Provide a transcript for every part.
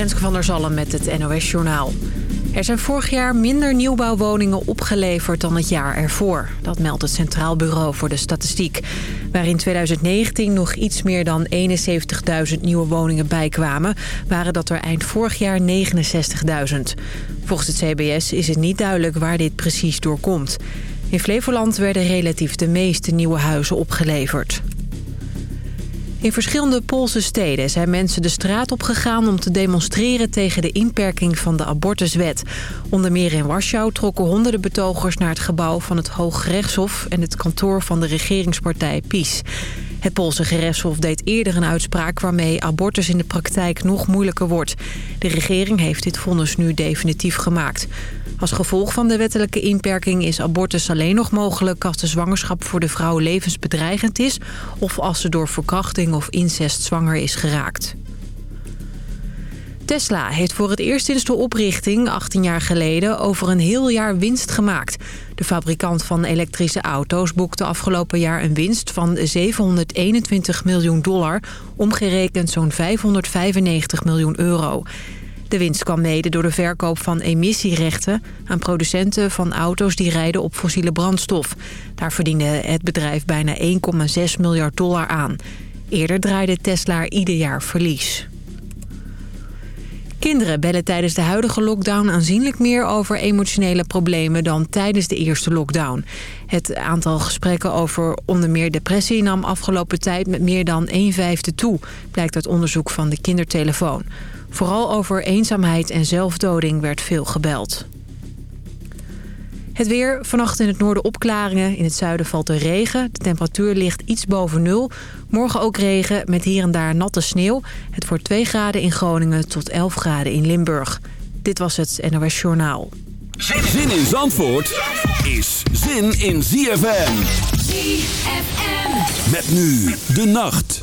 Renske van der Zalm met het NOS Journaal. Er zijn vorig jaar minder nieuwbouwwoningen opgeleverd dan het jaar ervoor. Dat meldt het Centraal Bureau voor de Statistiek. Waar in 2019 nog iets meer dan 71.000 nieuwe woningen bijkwamen... waren dat er eind vorig jaar 69.000. Volgens het CBS is het niet duidelijk waar dit precies door komt. In Flevoland werden relatief de meeste nieuwe huizen opgeleverd. In verschillende Poolse steden zijn mensen de straat opgegaan om te demonstreren tegen de inperking van de abortuswet. Onder meer in Warschau trokken honderden betogers naar het gebouw van het Hooggerechtshof en het kantoor van de regeringspartij PiS. Het Poolse gerechtshof deed eerder een uitspraak waarmee abortus in de praktijk nog moeilijker wordt. De regering heeft dit vonnis nu definitief gemaakt. Als gevolg van de wettelijke inperking is abortus alleen nog mogelijk... als de zwangerschap voor de vrouw levensbedreigend is... of als ze door verkrachting of incest zwanger is geraakt. Tesla heeft voor het eerst sinds de oprichting, 18 jaar geleden, over een heel jaar winst gemaakt. De fabrikant van elektrische auto's boekte afgelopen jaar een winst van 721 miljoen dollar, omgerekend zo'n 595 miljoen euro. De winst kwam mede door de verkoop van emissierechten aan producenten van auto's die rijden op fossiele brandstof. Daar verdiende het bedrijf bijna 1,6 miljard dollar aan. Eerder draaide Tesla ieder jaar verlies. Kinderen bellen tijdens de huidige lockdown aanzienlijk meer over emotionele problemen dan tijdens de eerste lockdown. Het aantal gesprekken over onder meer depressie nam afgelopen tijd met meer dan 1 vijfde toe, blijkt uit onderzoek van de kindertelefoon. Vooral over eenzaamheid en zelfdoding werd veel gebeld. Het weer. Vannacht in het noorden opklaringen. In het zuiden valt er regen. De temperatuur ligt iets boven nul. Morgen ook regen met hier en daar natte sneeuw. Het wordt 2 graden in Groningen tot 11 graden in Limburg. Dit was het NOS Journaal. Zin in Zandvoort is zin in ZFM. ZFM. Met nu de nacht.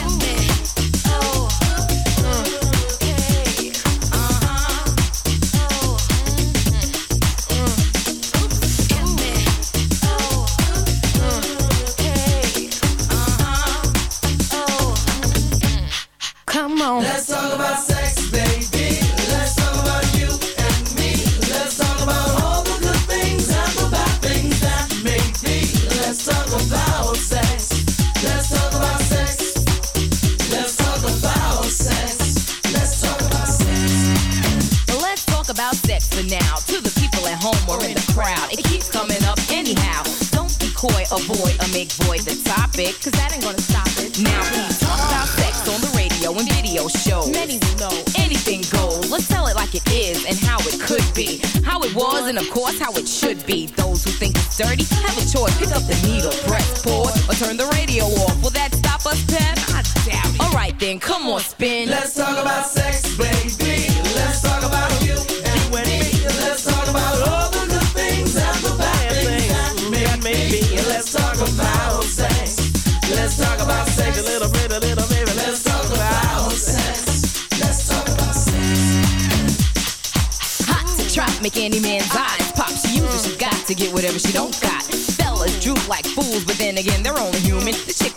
Topic, cause that ain't gonna stop it. Now please talk about sex on the radio and video shows. Many will know anything goes. Let's tell it like it is and how it could be. How it was and of course how it should be. Those who think it's dirty have a choice. Pick up the needle,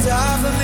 die for me.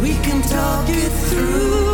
we can talk it through.